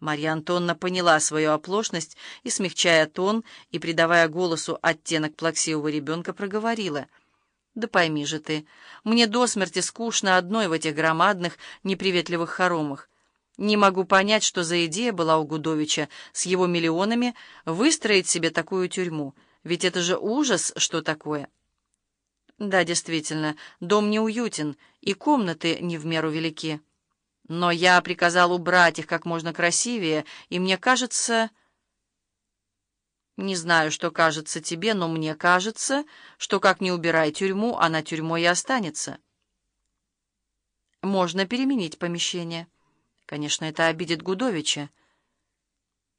Марья Антонна поняла свою оплошность и, смягчая тон и придавая голосу оттенок плаксивого ребенка, проговорила. «Да пойми же ты, мне до смерти скучно одной в этих громадных, неприветливых хоромах. Не могу понять, что за идея была у Гудовича с его миллионами выстроить себе такую тюрьму, ведь это же ужас, что такое». «Да, действительно, дом неуютен, и комнаты не в меру велики». Но я приказал убрать их как можно красивее, и мне кажется... Не знаю, что кажется тебе, но мне кажется, что как не убирай тюрьму, она тюрьмой и останется. Можно переменить помещение. Конечно, это обидит Гудовича.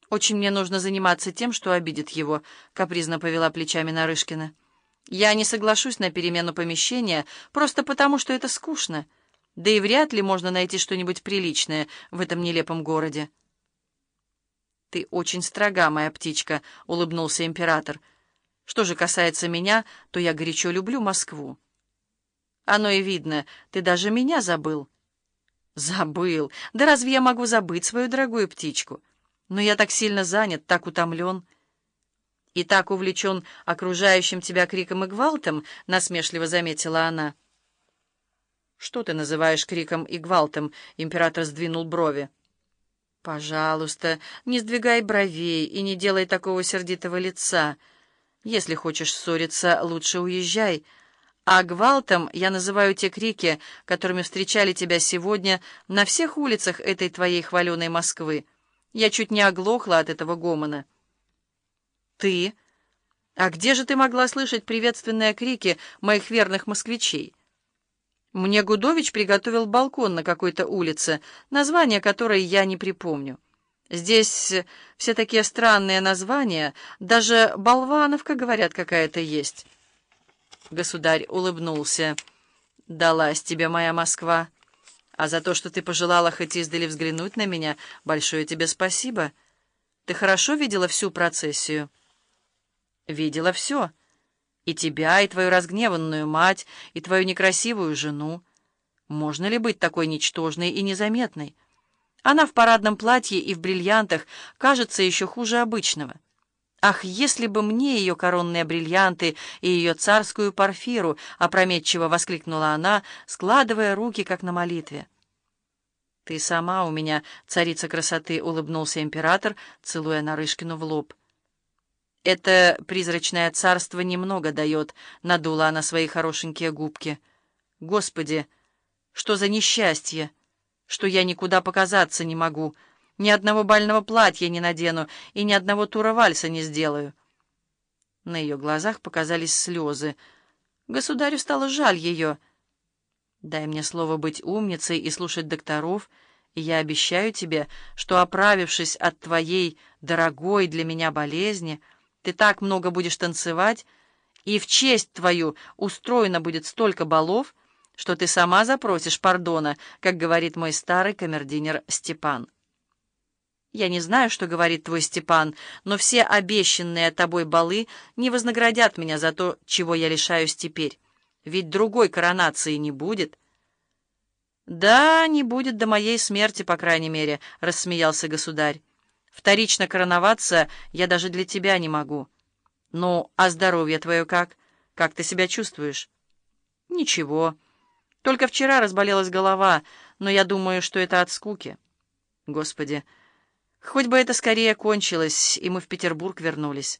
Очень мне нужно заниматься тем, что обидит его, — капризно повела плечами Нарышкина. Я не соглашусь на перемену помещения просто потому, что это скучно. Да и вряд ли можно найти что-нибудь приличное в этом нелепом городе. «Ты очень строга, моя птичка», — улыбнулся император. «Что же касается меня, то я горячо люблю Москву». «Оно и видно, ты даже меня забыл». «Забыл? Да разве я могу забыть свою дорогую птичку? Но я так сильно занят, так утомлен». «И так увлечен окружающим тебя криком и гвалтом», — насмешливо заметила она. «Что ты называешь криком и гвалтом?» — император сдвинул брови. «Пожалуйста, не сдвигай бровей и не делай такого сердитого лица. Если хочешь ссориться, лучше уезжай. А гвалтом я называю те крики, которыми встречали тебя сегодня на всех улицах этой твоей хваленой Москвы. Я чуть не оглохла от этого гомона». «Ты? А где же ты могла слышать приветственные крики моих верных москвичей?» Мне Гудович приготовил балкон на какой-то улице, название которой я не припомню. Здесь все такие странные названия, даже Болвановка, говорят, какая-то есть. Государь улыбнулся. «Далась тебе моя Москва. А за то, что ты пожелала хоть издали взглянуть на меня, большое тебе спасибо. Ты хорошо видела всю процессию?» «Видела все». И тебя, и твою разгневанную мать, и твою некрасивую жену. Можно ли быть такой ничтожной и незаметной? Она в парадном платье и в бриллиантах кажется еще хуже обычного. Ах, если бы мне ее коронные бриллианты и ее царскую парфиру, опрометчиво воскликнула она, складывая руки, как на молитве. «Ты сама у меня, царица красоты», — улыбнулся император, целуя Нарышкину в лоб. «Это призрачное царство немного дает», — надула она свои хорошенькие губки. «Господи, что за несчастье, что я никуда показаться не могу, ни одного бального платья не надену и ни одного тура вальса не сделаю». На ее глазах показались слезы. Государю стало жаль ее. «Дай мне слово быть умницей и слушать докторов», и я обещаю тебе, что, оправившись от твоей дорогой для меня болезни, ты так много будешь танцевать, и в честь твою устроено будет столько балов, что ты сама запросишь пардона, как говорит мой старый камердинер Степан. Я не знаю, что говорит твой Степан, но все обещанные тобой балы не вознаградят меня за то, чего я лишаюсь теперь. Ведь другой коронации не будет. Да, не будет до моей смерти, по крайней мере, — рассмеялся государь. Вторично короноваться я даже для тебя не могу. Ну, а здоровье твое как? Как ты себя чувствуешь? Ничего. Только вчера разболелась голова, но я думаю, что это от скуки. Господи, хоть бы это скорее кончилось, и мы в Петербург вернулись.